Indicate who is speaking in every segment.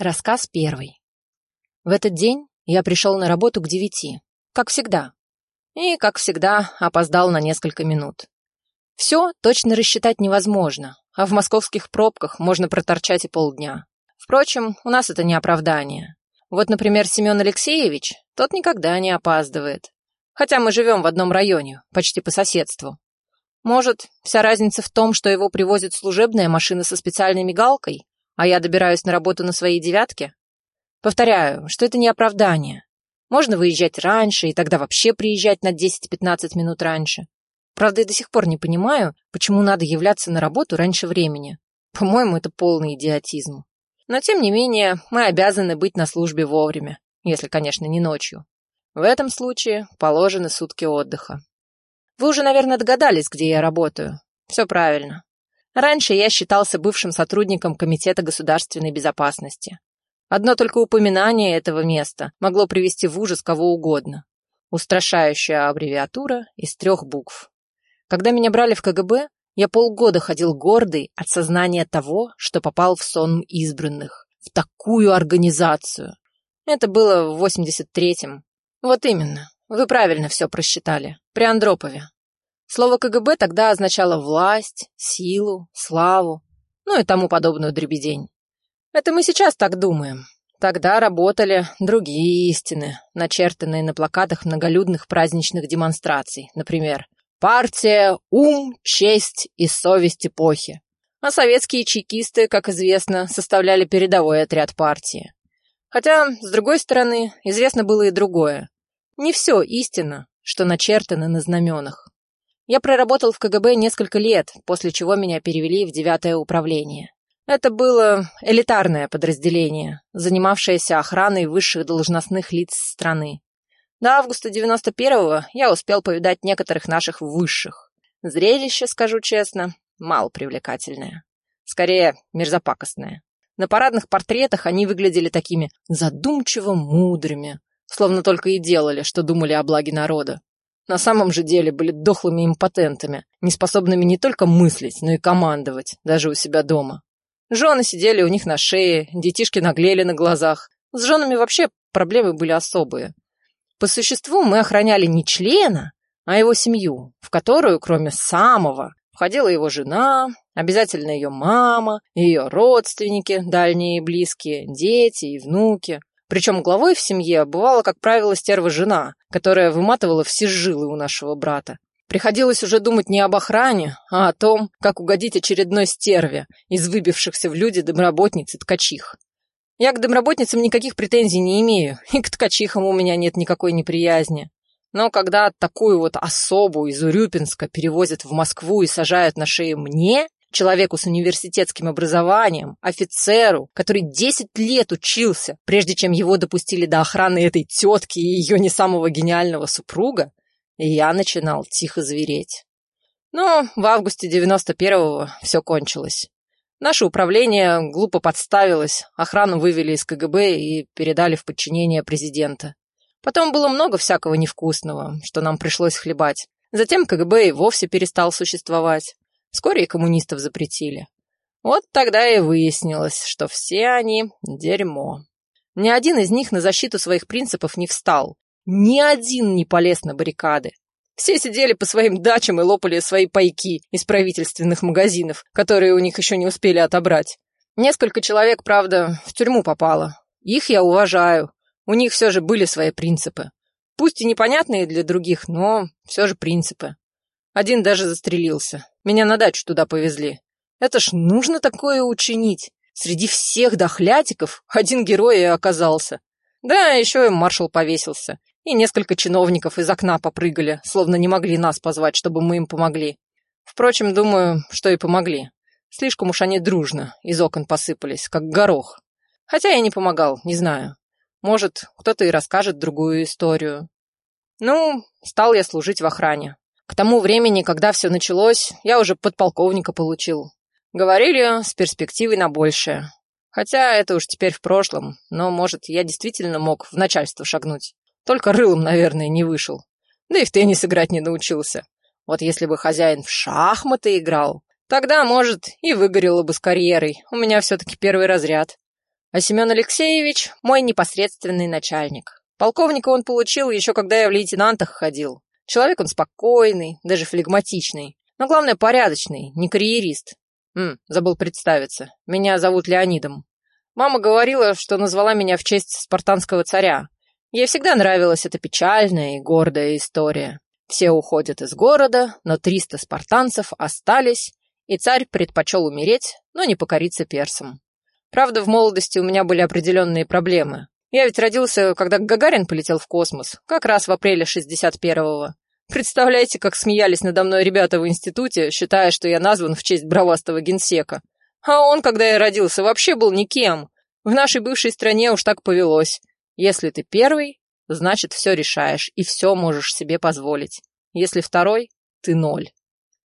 Speaker 1: Рассказ первый. В этот день я пришел на работу к девяти, как всегда. И, как всегда, опоздал на несколько минут. Все точно рассчитать невозможно, а в московских пробках можно проторчать и полдня. Впрочем, у нас это не оправдание. Вот, например, Семен Алексеевич, тот никогда не опаздывает. Хотя мы живем в одном районе, почти по соседству. Может, вся разница в том, что его привозит служебная машина со специальной мигалкой, а я добираюсь на работу на своей девятке? Повторяю, что это не оправдание. Можно выезжать раньше и тогда вообще приезжать на 10-15 минут раньше. Правда, я до сих пор не понимаю, почему надо являться на работу раньше времени. По-моему, это полный идиотизм. Но, тем не менее, мы обязаны быть на службе вовремя, если, конечно, не ночью. В этом случае положены сутки отдыха. Вы уже, наверное, догадались, где я работаю. Все правильно. Раньше я считался бывшим сотрудником Комитета государственной безопасности. Одно только упоминание этого места могло привести в ужас кого угодно. Устрашающая аббревиатура из трех букв. Когда меня брали в КГБ, я полгода ходил гордый от сознания того, что попал в сон избранных, в такую организацию. Это было в 83-м. Вот именно, вы правильно все просчитали, при Андропове. Слово КГБ тогда означало власть, силу, славу, ну и тому подобную дребедень. Это мы сейчас так думаем. Тогда работали другие истины, начертанные на плакатах многолюдных праздничных демонстраций. Например, «Партия, ум, честь и совесть эпохи». А советские чекисты, как известно, составляли передовой отряд партии. Хотя, с другой стороны, известно было и другое. Не все истина, что начертано на знаменах. Я проработал в КГБ несколько лет, после чего меня перевели в девятое управление. Это было элитарное подразделение, занимавшееся охраной высших должностных лиц страны. До августа 91-го я успел повидать некоторых наших высших. Зрелище, скажу честно, мало привлекательное. Скорее, мерзопакостное. На парадных портретах они выглядели такими задумчиво мудрыми, словно только и делали, что думали о благе народа. На самом же деле были дохлыми импотентами, неспособными не только мыслить, но и командовать, даже у себя дома. Жены сидели у них на шее, детишки наглели на глазах. С женами вообще проблемы были особые. По существу мы охраняли не члена, а его семью, в которую, кроме самого, входила его жена, обязательно ее мама, ее родственники, дальние и близкие, дети и внуки. Причем главой в семье бывала, как правило, стерва жена, которая выматывала все жилы у нашего брата. Приходилось уже думать не об охране, а о том, как угодить очередной стерве из выбившихся в люди домработниц и ткачих. Я к домработницам никаких претензий не имею, и к ткачихам у меня нет никакой неприязни. Но когда такую вот особу из Урюпинска перевозят в Москву и сажают на шею мне, человеку с университетским образованием, офицеру, который 10 лет учился, прежде чем его допустили до охраны этой тетки и ее не самого гениального супруга, я начинал тихо звереть. Но в августе 91-го все кончилось. Наше управление глупо подставилось, охрану вывели из КГБ и передали в подчинение президента. Потом было много всякого невкусного, что нам пришлось хлебать. Затем КГБ и вовсе перестал существовать. Вскоре и коммунистов запретили. Вот тогда и выяснилось, что все они — дерьмо. Ни один из них на защиту своих принципов не встал. Ни один не полез на баррикады. Все сидели по своим дачам и лопали свои пайки из правительственных магазинов, которые у них еще не успели отобрать. Несколько человек, правда, в тюрьму попало. Их я уважаю. У них все же были свои принципы. Пусть и непонятные для других, но все же принципы. Один даже застрелился. Меня на дачу туда повезли. Это ж нужно такое учинить. Среди всех дохлятиков один герой и оказался. Да, еще и маршал повесился. И несколько чиновников из окна попрыгали, словно не могли нас позвать, чтобы мы им помогли. Впрочем, думаю, что и помогли. Слишком уж они дружно из окон посыпались, как горох. Хотя я не помогал, не знаю. Может, кто-то и расскажет другую историю. Ну, стал я служить в охране. К тому времени, когда все началось, я уже подполковника получил. Говорили, с перспективой на большее. Хотя это уж теперь в прошлом, но, может, я действительно мог в начальство шагнуть. Только рылом, наверное, не вышел. Да и в теннис играть не научился. Вот если бы хозяин в шахматы играл, тогда, может, и выгорело бы с карьерой. У меня все-таки первый разряд. А Семен Алексеевич – мой непосредственный начальник. Полковника он получил еще когда я в лейтенантах ходил. Человек он спокойный, даже флегматичный, но главное порядочный, не карьерист. М, забыл представиться. Меня зовут Леонидом. Мама говорила, что назвала меня в честь спартанского царя. Ей всегда нравилась эта печальная и гордая история. Все уходят из города, но 300 спартанцев остались, и царь предпочел умереть, но не покориться персам. Правда, в молодости у меня были определенные проблемы. Я ведь родился, когда Гагарин полетел в космос, как раз в апреле 61-го. Представляете, как смеялись надо мной ребята в институте, считая, что я назван в честь бравастого генсека. А он, когда я родился, вообще был никем. В нашей бывшей стране уж так повелось. Если ты первый, значит, все решаешь и все можешь себе позволить. Если второй, ты ноль.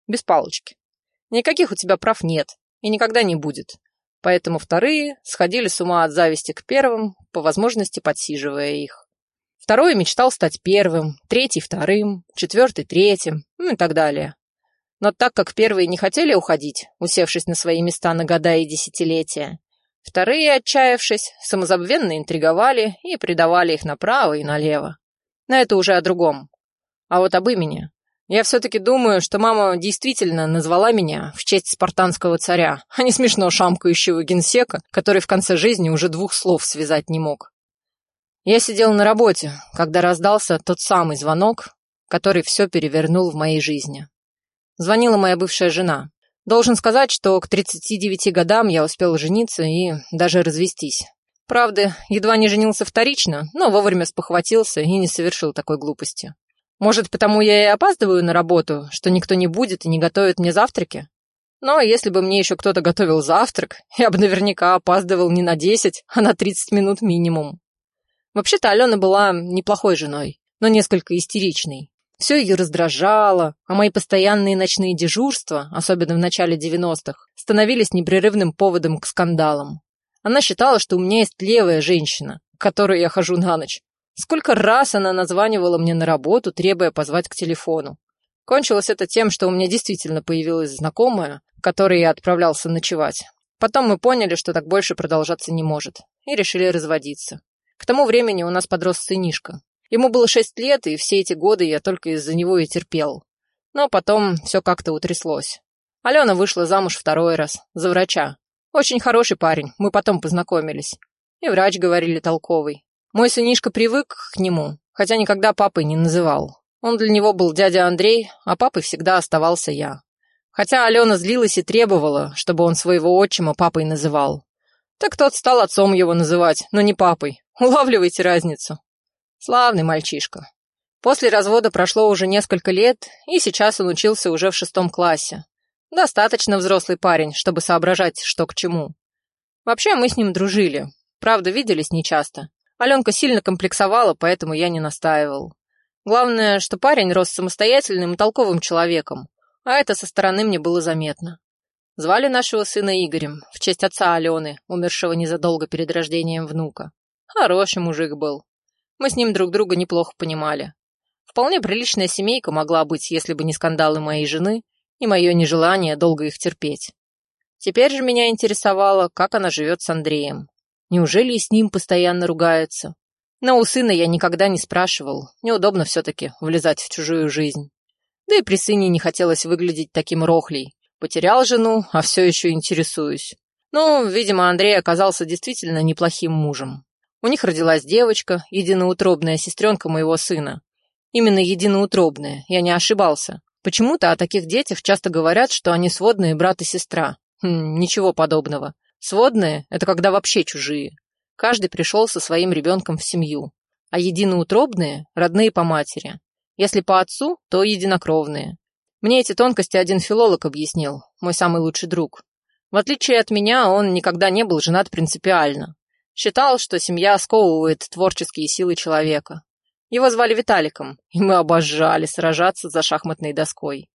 Speaker 1: Без палочки. Никаких у тебя прав нет и никогда не будет. Поэтому вторые сходили с ума от зависти к первым, по возможности подсиживая их. Второй мечтал стать первым, третий – вторым, четвертый – третьим, ну и так далее. Но так как первые не хотели уходить, усевшись на свои места на года и десятилетия, вторые, отчаявшись, самозабвенно интриговали и предавали их направо и налево. Но это уже о другом. А вот об имени. Я все-таки думаю, что мама действительно назвала меня в честь спартанского царя, а не смешно шамкающего генсека, который в конце жизни уже двух слов связать не мог. Я сидел на работе, когда раздался тот самый звонок, который все перевернул в моей жизни. Звонила моя бывшая жена. Должен сказать, что к 39 годам я успел жениться и даже развестись. Правда, едва не женился вторично, но вовремя спохватился и не совершил такой глупости. Может, потому я и опаздываю на работу, что никто не будет и не готовит мне завтраки? Но если бы мне еще кто-то готовил завтрак, я бы наверняка опаздывал не на 10, а на 30 минут минимум. Вообще-то Алена была неплохой женой, но несколько истеричной. Все ее раздражало, а мои постоянные ночные дежурства, особенно в начале 90-х, становились непрерывным поводом к скандалам. Она считала, что у меня есть левая женщина, к которой я хожу на ночь, Сколько раз она названивала мне на работу, требуя позвать к телефону. Кончилось это тем, что у меня действительно появилась знакомая, которой я отправлялся ночевать. Потом мы поняли, что так больше продолжаться не может, и решили разводиться. К тому времени у нас подрос сынишка. Ему было шесть лет, и все эти годы я только из-за него и терпел. Но потом все как-то утряслось. Алена вышла замуж второй раз, за врача. Очень хороший парень, мы потом познакомились. И врач, говорили, толковый. Мой сынишка привык к нему, хотя никогда папой не называл. Он для него был дядя Андрей, а папой всегда оставался я. Хотя Алена злилась и требовала, чтобы он своего отчима папой называл. Так тот стал отцом его называть, но не папой. Улавливайте разницу. Славный мальчишка. После развода прошло уже несколько лет, и сейчас он учился уже в шестом классе. Достаточно взрослый парень, чтобы соображать, что к чему. Вообще мы с ним дружили. Правда, виделись нечасто. Аленка сильно комплексовала, поэтому я не настаивал. Главное, что парень рос самостоятельным и толковым человеком, а это со стороны мне было заметно. Звали нашего сына Игорем, в честь отца Алены, умершего незадолго перед рождением внука. Хороший мужик был. Мы с ним друг друга неплохо понимали. Вполне приличная семейка могла быть, если бы не скандалы моей жены и мое нежелание долго их терпеть. Теперь же меня интересовало, как она живет с Андреем. Неужели и с ним постоянно ругается? Но у сына я никогда не спрашивал. Неудобно все-таки влезать в чужую жизнь. Да и при сыне не хотелось выглядеть таким рохлей. Потерял жену, а все еще интересуюсь. Ну, видимо, Андрей оказался действительно неплохим мужем. У них родилась девочка, единоутробная сестренка моего сына. Именно единоутробная, я не ошибался. Почему-то о таких детях часто говорят, что они сводные брат и сестра. Хм, ничего подобного. Сводные – это когда вообще чужие. Каждый пришел со своим ребенком в семью. А единоутробные – родные по матери. Если по отцу, то единокровные. Мне эти тонкости один филолог объяснил, мой самый лучший друг. В отличие от меня, он никогда не был женат принципиально. Считал, что семья сковывает творческие силы человека. Его звали Виталиком, и мы обожали сражаться за шахматной доской.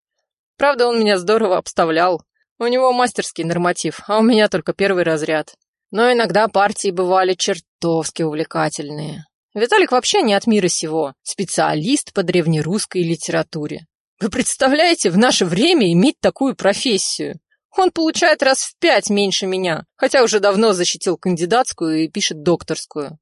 Speaker 1: Правда, он меня здорово обставлял, у него мастерский норматив, а у меня только первый разряд. Но иногда партии бывали чертовски увлекательные. Виталик вообще не от мира сего, специалист по древнерусской литературе. Вы представляете, в наше время иметь такую профессию? Он получает раз в пять меньше меня, хотя уже давно защитил кандидатскую и пишет докторскую.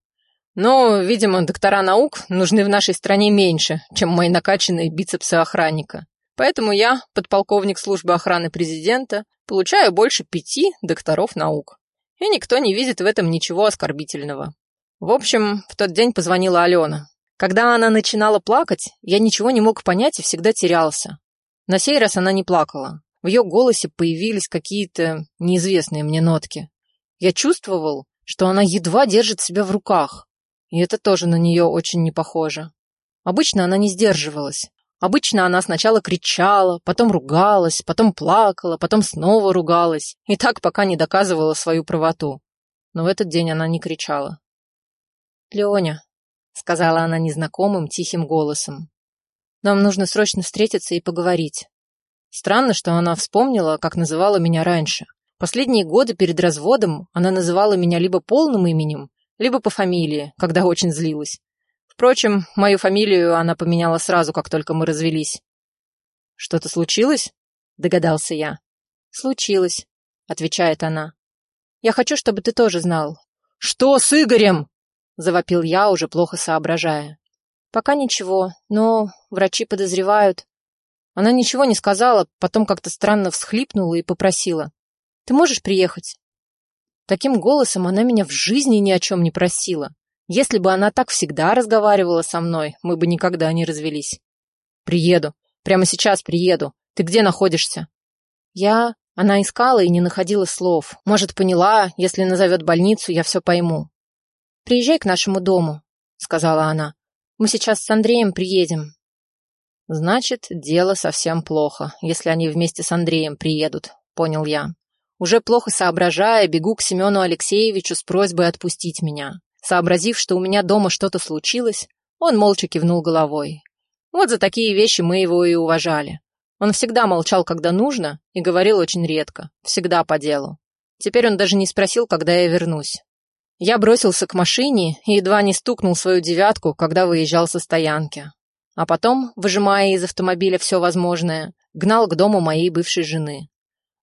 Speaker 1: Но, видимо, доктора наук нужны в нашей стране меньше, чем мои накачанные бицепсы охранника. Поэтому я, подполковник службы охраны президента, получаю больше пяти докторов наук. И никто не видит в этом ничего оскорбительного. В общем, в тот день позвонила Алена. Когда она начинала плакать, я ничего не мог понять и всегда терялся. На сей раз она не плакала. В ее голосе появились какие-то неизвестные мне нотки. Я чувствовал, что она едва держит себя в руках. И это тоже на нее очень не похоже. Обычно она не сдерживалась. Обычно она сначала кричала, потом ругалась, потом плакала, потом снова ругалась. И так пока не доказывала свою правоту. Но в этот день она не кричала. «Леня», — сказала она незнакомым тихим голосом, — «нам нужно срочно встретиться и поговорить». Странно, что она вспомнила, как называла меня раньше. Последние годы перед разводом она называла меня либо полным именем, либо по фамилии, когда очень злилась. Впрочем, мою фамилию она поменяла сразу, как только мы развелись. «Что-то случилось?» — догадался я. «Случилось», — отвечает она. «Я хочу, чтобы ты тоже знал». «Что с Игорем?» завопил я, уже плохо соображая. Пока ничего, но врачи подозревают. Она ничего не сказала, потом как-то странно всхлипнула и попросила. Ты можешь приехать? Таким голосом она меня в жизни ни о чем не просила. Если бы она так всегда разговаривала со мной, мы бы никогда не развелись. Приеду. Прямо сейчас приеду. Ты где находишься? Я... Она искала и не находила слов. Может, поняла, если назовет больницу, я все пойму. «Приезжай к нашему дому», — сказала она. «Мы сейчас с Андреем приедем». «Значит, дело совсем плохо, если они вместе с Андреем приедут», — понял я. Уже плохо соображая, бегу к Семену Алексеевичу с просьбой отпустить меня. Сообразив, что у меня дома что-то случилось, он молча кивнул головой. Вот за такие вещи мы его и уважали. Он всегда молчал, когда нужно, и говорил очень редко, всегда по делу. Теперь он даже не спросил, когда я вернусь. Я бросился к машине и едва не стукнул свою девятку, когда выезжал со стоянки. А потом, выжимая из автомобиля все возможное, гнал к дому моей бывшей жены.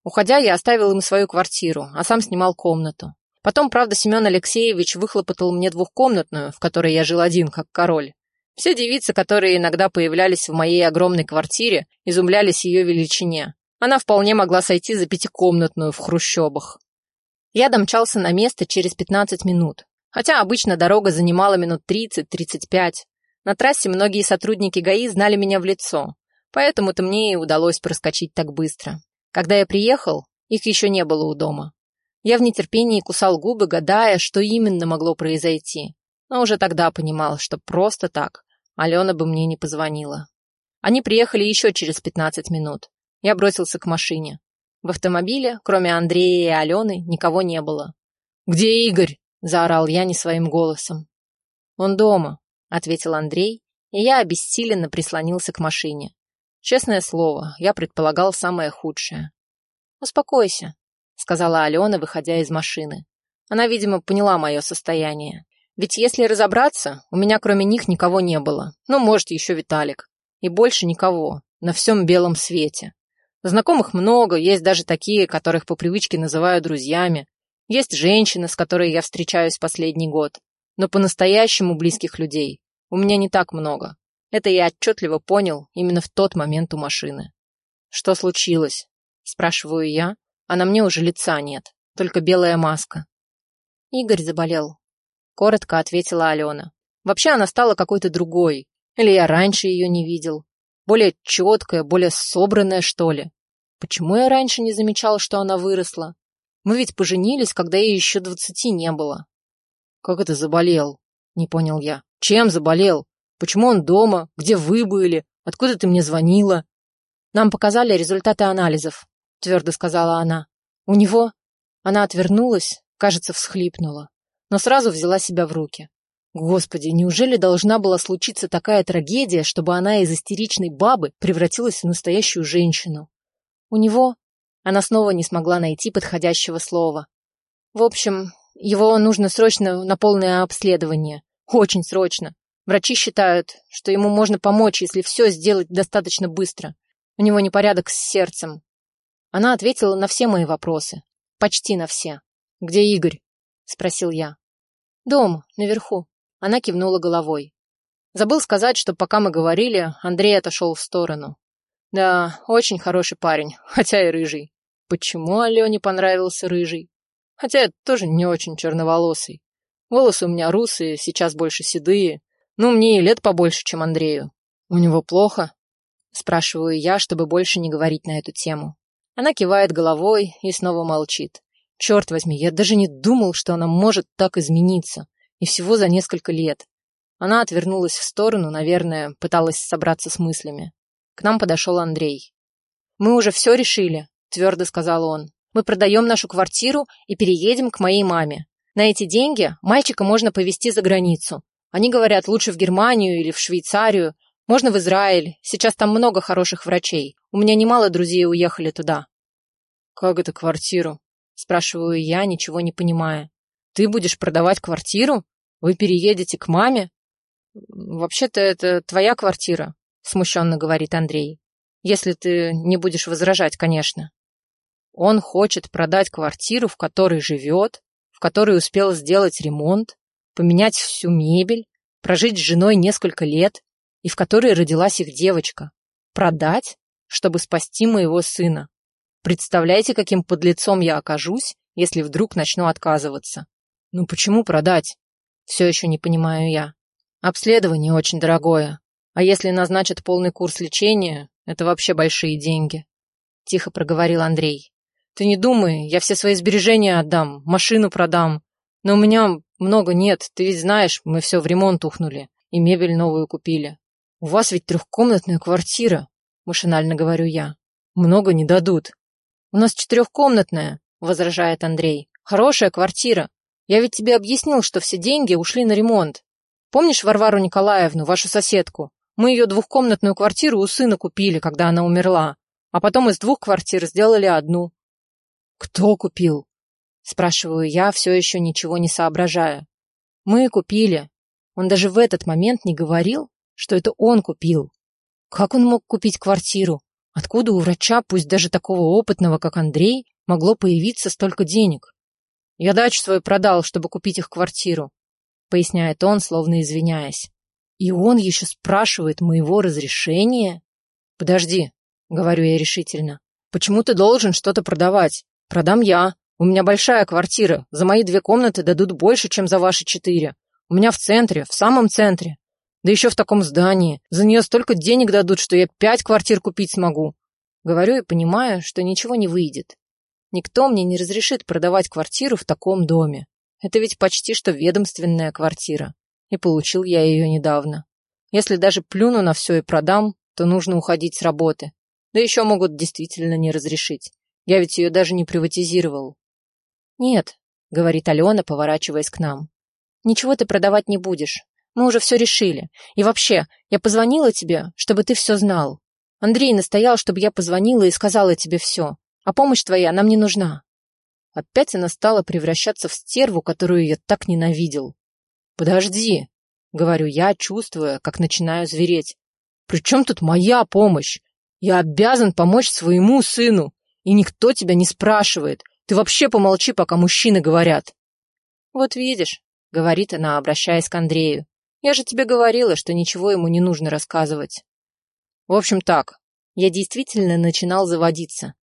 Speaker 1: Уходя, я оставил им свою квартиру, а сам снимал комнату. Потом, правда, Семен Алексеевич выхлопотал мне двухкомнатную, в которой я жил один, как король. Все девицы, которые иногда появлялись в моей огромной квартире, изумлялись ее величине. Она вполне могла сойти за пятикомнатную в хрущобах. Я домчался на место через 15 минут, хотя обычно дорога занимала минут 30-35. На трассе многие сотрудники ГАИ знали меня в лицо, поэтому-то мне и удалось проскочить так быстро. Когда я приехал, их еще не было у дома. Я в нетерпении кусал губы, гадая, что именно могло произойти. Но уже тогда понимал, что просто так Алена бы мне не позвонила. Они приехали еще через 15 минут. Я бросился к машине. В автомобиле, кроме Андрея и Алены, никого не было. «Где Игорь?» – заорал я не своим голосом. «Он дома», – ответил Андрей, и я обессиленно прислонился к машине. Честное слово, я предполагал самое худшее. «Успокойся», — сказала Алена, выходя из машины. Она, видимо, поняла мое состояние. Ведь если разобраться, у меня кроме них никого не было. Ну, может, еще Виталик. И больше никого. На всем белом свете. Знакомых много, есть даже такие, которых по привычке называю друзьями. Есть женщины, с которой я встречаюсь последний год. Но по-настоящему близких людей у меня не так много. Это я отчетливо понял именно в тот момент у машины. «Что случилось?» – спрашиваю я, а на мне уже лица нет, только белая маска. «Игорь заболел», – коротко ответила Алена. Вообще она стала какой-то другой, или я раньше ее не видел. Более четкая, более собранная, что ли. Почему я раньше не замечал, что она выросла? Мы ведь поженились, когда ей еще двадцати не было. Как это заболел? Не понял я. Чем заболел? Почему он дома? Где вы были? Откуда ты мне звонила? Нам показали результаты анализов, твердо сказала она. У него... Она отвернулась, кажется, всхлипнула, но сразу взяла себя в руки. Господи, неужели должна была случиться такая трагедия, чтобы она из истеричной бабы превратилась в настоящую женщину? У него... Она снова не смогла найти подходящего слова. В общем, его нужно срочно на полное обследование. Очень срочно. Врачи считают, что ему можно помочь, если все сделать достаточно быстро. У него непорядок с сердцем. Она ответила на все мои вопросы. Почти на все. «Где Игорь?» — спросил я. «Дом, наверху». Она кивнула головой. Забыл сказать, что пока мы говорили, Андрей отошел в сторону. Да, очень хороший парень, хотя и рыжий. Почему Алене понравился рыжий? Хотя я тоже не очень черноволосый. Волосы у меня русые, сейчас больше седые. Ну, мне и лет побольше, чем Андрею. У него плохо? Спрашиваю я, чтобы больше не говорить на эту тему. Она кивает головой и снова молчит. Черт возьми, я даже не думал, что она может так измениться. И всего за несколько лет. Она отвернулась в сторону, наверное, пыталась собраться с мыслями. К нам подошел Андрей. «Мы уже все решили», — твердо сказал он. «Мы продаем нашу квартиру и переедем к моей маме. На эти деньги мальчика можно повезти за границу. Они говорят, лучше в Германию или в Швейцарию. Можно в Израиль. Сейчас там много хороших врачей. У меня немало друзей уехали туда». «Как это квартиру?» — спрашиваю я, ничего не понимая. «Ты будешь продавать квартиру? Вы переедете к маме?» «Вообще-то это твоя квартира», — смущенно говорит Андрей. «Если ты не будешь возражать, конечно». Он хочет продать квартиру, в которой живет, в которой успел сделать ремонт, поменять всю мебель, прожить с женой несколько лет и в которой родилась их девочка. Продать, чтобы спасти моего сына. Представляете, каким подлецом я окажусь, если вдруг начну отказываться? Ну почему продать? Все еще не понимаю я. Обследование очень дорогое. А если назначат полный курс лечения, это вообще большие деньги. Тихо проговорил Андрей. Ты не думай, я все свои сбережения отдам, машину продам. Но у меня много нет, ты ведь знаешь, мы все в ремонт ухнули и мебель новую купили. У вас ведь трехкомнатная квартира, машинально говорю я. Много не дадут. У нас четырехкомнатная, возражает Андрей. Хорошая квартира. Я ведь тебе объяснил, что все деньги ушли на ремонт. Помнишь Варвару Николаевну, вашу соседку? Мы ее двухкомнатную квартиру у сына купили, когда она умерла, а потом из двух квартир сделали одну. Кто купил? Спрашиваю я, все еще ничего не соображая. Мы купили. Он даже в этот момент не говорил, что это он купил. Как он мог купить квартиру? Откуда у врача, пусть даже такого опытного, как Андрей, могло появиться столько денег? Я дачу свою продал, чтобы купить их квартиру поясняет он, словно извиняясь. И он еще спрашивает моего разрешения? Подожди, говорю я решительно. Почему ты должен что-то продавать? Продам я. У меня большая квартира. За мои две комнаты дадут больше, чем за ваши четыре. У меня в центре, в самом центре. Да еще в таком здании. За нее столько денег дадут, что я пять квартир купить смогу. Говорю и понимаю, что ничего не выйдет. Никто мне не разрешит продавать квартиру в таком доме. Это ведь почти что ведомственная квартира. И получил я ее недавно. Если даже плюну на все и продам, то нужно уходить с работы. Да еще могут действительно не разрешить. Я ведь ее даже не приватизировал. Нет, говорит Алена, поворачиваясь к нам. Ничего ты продавать не будешь. Мы уже все решили. И вообще, я позвонила тебе, чтобы ты все знал. Андрей настоял, чтобы я позвонила и сказала тебе все. А помощь твоя нам не нужна. Опять она стала превращаться в стерву, которую я так ненавидел. «Подожди», — говорю я, чувствуя, как начинаю звереть. «При чем тут моя помощь? Я обязан помочь своему сыну, и никто тебя не спрашивает. Ты вообще помолчи, пока мужчины говорят». «Вот видишь», — говорит она, обращаясь к Андрею, «я же тебе говорила, что ничего ему не нужно рассказывать». В общем так, я действительно начинал заводиться.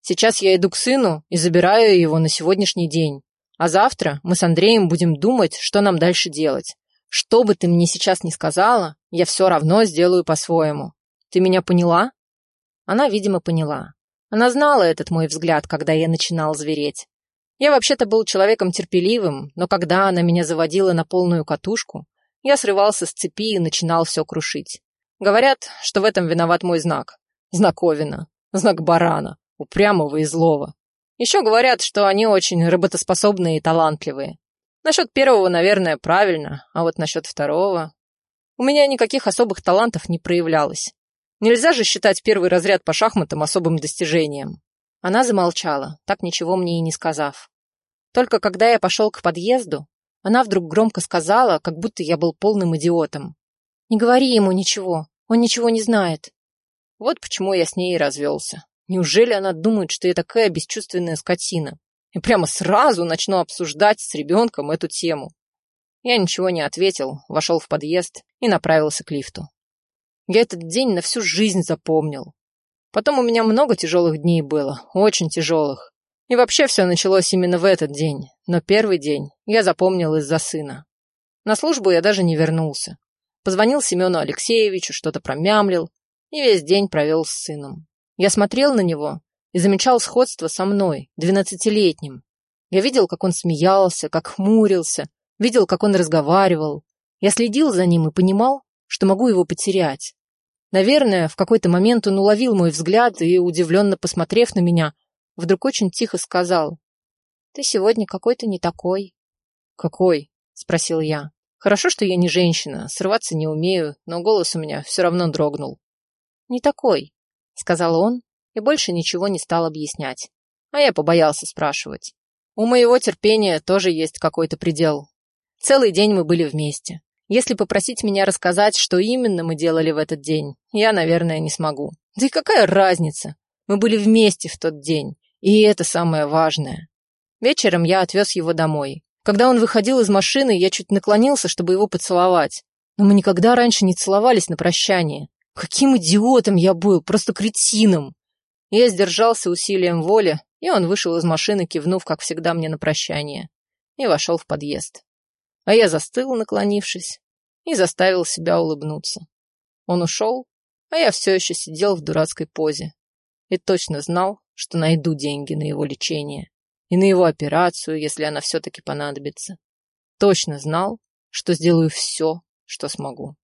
Speaker 1: Сейчас я иду к сыну и забираю его на сегодняшний день. А завтра мы с Андреем будем думать, что нам дальше делать. Что бы ты мне сейчас ни сказала, я все равно сделаю по-своему. Ты меня поняла? Она, видимо, поняла. Она знала этот мой взгляд, когда я начинал звереть. Я вообще-то был человеком терпеливым, но когда она меня заводила на полную катушку, я срывался с цепи и начинал все крушить. Говорят, что в этом виноват мой знак. Знаковина. Знак барана упрямого и злого. Еще говорят, что они очень работоспособные и талантливые. Насчет первого, наверное, правильно, а вот насчет второго... У меня никаких особых талантов не проявлялось. Нельзя же считать первый разряд по шахматам особым достижением. Она замолчала, так ничего мне и не сказав. Только когда я пошел к подъезду, она вдруг громко сказала, как будто я был полным идиотом. «Не говори ему ничего, он ничего не знает». Вот почему я с ней и развелся. Неужели она думает, что я такая бесчувственная скотина? И прямо сразу начну обсуждать с ребенком эту тему. Я ничего не ответил, вошел в подъезд и направился к лифту. Я этот день на всю жизнь запомнил. Потом у меня много тяжелых дней было, очень тяжелых. И вообще все началось именно в этот день. Но первый день я запомнил из-за сына. На службу я даже не вернулся. Позвонил Семену Алексеевичу, что-то промямлил, и весь день провел с сыном. Я смотрел на него и замечал сходство со мной, двенадцатилетним. Я видел, как он смеялся, как хмурился, видел, как он разговаривал. Я следил за ним и понимал, что могу его потерять. Наверное, в какой-то момент он уловил мой взгляд и, удивленно посмотрев на меня, вдруг очень тихо сказал. «Ты сегодня какой-то не такой». «Какой?» — спросил я. Хорошо, что я не женщина, срываться не умею, но голос у меня все равно дрогнул. «Не такой», — сказал он и больше ничего не стал объяснять. А я побоялся спрашивать. У моего терпения тоже есть какой-то предел. Целый день мы были вместе. Если попросить меня рассказать, что именно мы делали в этот день, я, наверное, не смогу. Да и какая разница? Мы были вместе в тот день, и это самое важное. Вечером я отвез его домой. Когда он выходил из машины, я чуть наклонился, чтобы его поцеловать. Но мы никогда раньше не целовались на прощание. Каким идиотом я был, просто кретином. Я сдержался усилием воли, и он вышел из машины, кивнув, как всегда, мне на прощание, и вошел в подъезд. А я застыл, наклонившись, и заставил себя улыбнуться. Он ушел, а я все еще сидел в дурацкой позе и точно знал, что найду деньги на его лечение и на его операцию, если она все-таки понадобится. Точно знал, что сделаю все, что смогу.